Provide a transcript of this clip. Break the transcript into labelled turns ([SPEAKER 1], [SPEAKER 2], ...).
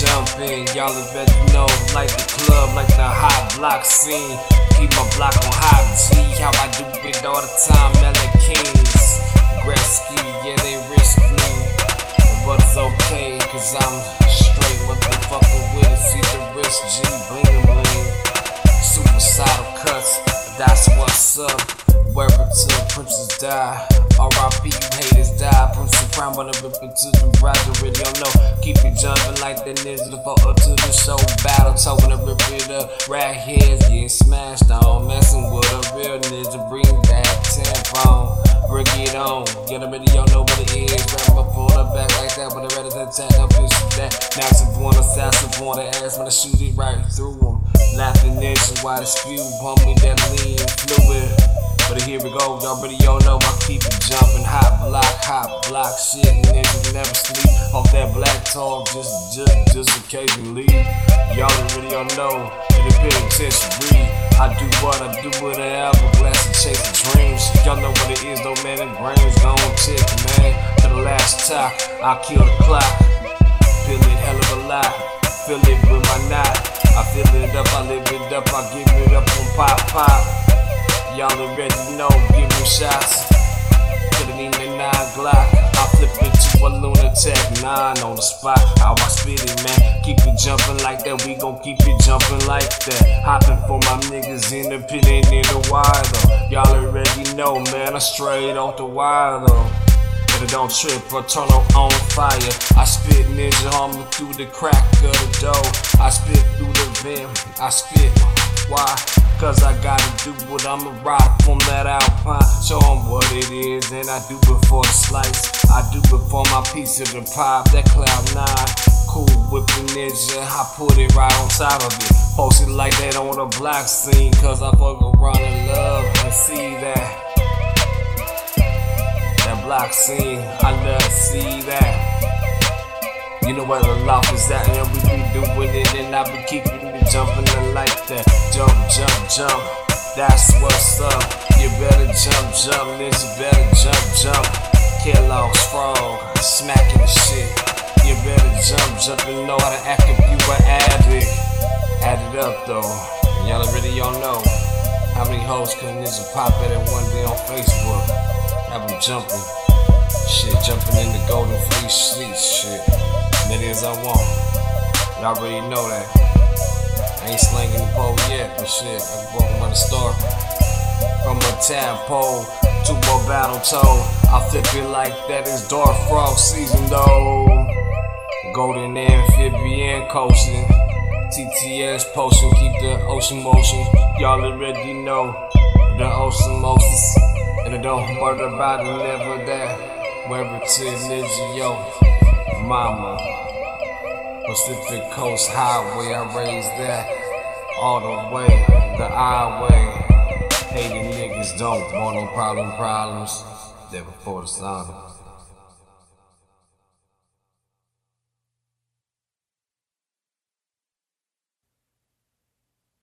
[SPEAKER 1] jump in. Y'all already know, like the club, like the hot block scene. Keep my block on hot G, how I do it all the time. Melon Kings, Gretzky, yeah, they risk me. But it's okay, cause I'm straight motherfucker with it. See the wrist G, bling bling. Suicidal cuts, that's what's up. Till the princes die. R.I.P. you haters die. Prince crime wanna rip into the ride. You really don't know. Keep it jumping like the. The fuck up to the show. Battle talking to rip it up. Rat heads getting smashed on. Messing with a real ninja. Bring that tampon. Bring it on. Get a video, know what it is. Wrap up on the back like that. But the ready to attack up is that. Now assassin, born the ass when I shoot it right through them. Laughing ninja, why the spew, pump me that lean fluid. But here we go, y'all all know I keep it jumping. Block, hot block, shit, niggas never sleep. Off that black talk, just, just, just occasionally. Y'all already all know, in the penitentiary. I do what I do with an hourglass and chasing dreams. Y'all know what it is, though, man. The brains gon' tick, man. To the last talk, I kill the clock. Feel it hell of a lot. Feel it with my knot. I fill it up, I live it up, I give it up on pop pop. Y'all already know, give me shots. To a lunatic nine on the spot. How I spit it, man. Keep it jumping like that. We gon' keep it jumping like that. Hopping for my niggas in the wire though. Y'all already know, man. I'm straight off the wire though. Don't trip or turn on, on fire. I spit ninja armor through the crack of the door. I spit through the vent. I spit. Why? Cause I gotta do what I'ma rock from that alpine. Show it is, and I do for the slice. I do it for my piece of the pie, that cloud nine. Cool with the ninja, I put it right on top of it. Post it like that on the block scene, cause I fuck around and love and see that. That block scene, I love to see that. You know where the loft is at, and we be doing it, and I be keeping it jumping like that. Jump, jump, jump, that's what's up. Jump, jump, nigga, better jump, jump. Kellogg's frog, smacking the shit. You better jump, jump, and know how to act if you an addict. Add it up though, and y'all already y'all know how many hoes can nigga pop at one day on Facebook. Have them jumping. Shit, jumping in the golden fleece sheets, shit. Many as I want. Y'all already know that. I ain't slanging the pole yet, but shit, I walk around the store. From a tadpole to a battle toe. I flip it like that is dark frog season though. Golden amphibian coasting. TTS potion, keep the ocean motion. Y'all already know the osmosis. And it don't murder about it, never that. Wherever to ninja, yo, mama. Pacific Coast Highway, I raised that all the way, the highway. Hating niggas don't want no problem, problems. There before the sun.